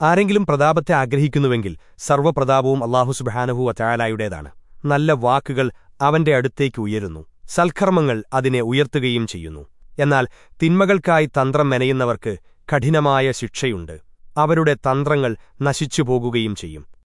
ആരെങ്കിലും പ്രതാപത്തെ ആഗ്രഹിക്കുന്നുവെങ്കിൽ സർവപ്രതാപവും അള്ളാഹു സുബാനഹു അറ്റാലായുടേതാണ് നല്ല വാക്കുകൾ അവന്റെ അടുത്തേക്ക് ഉയരുന്നു. സൽക്കർമ്മങ്ങൾ അതിനെ ഉയർത്തുകയും ചെയ്യുന്നു. എന്നാൽ തിന്മകൾക്കായി തന്ത്രം മെനയുന്നവർക്ക് കഠിനമായ ശിക്ഷയുണ്ട്. അവരുടെ തന്ത്രങ്ങൾ നശിച്ചുപോകുകയും ചെയ്യും.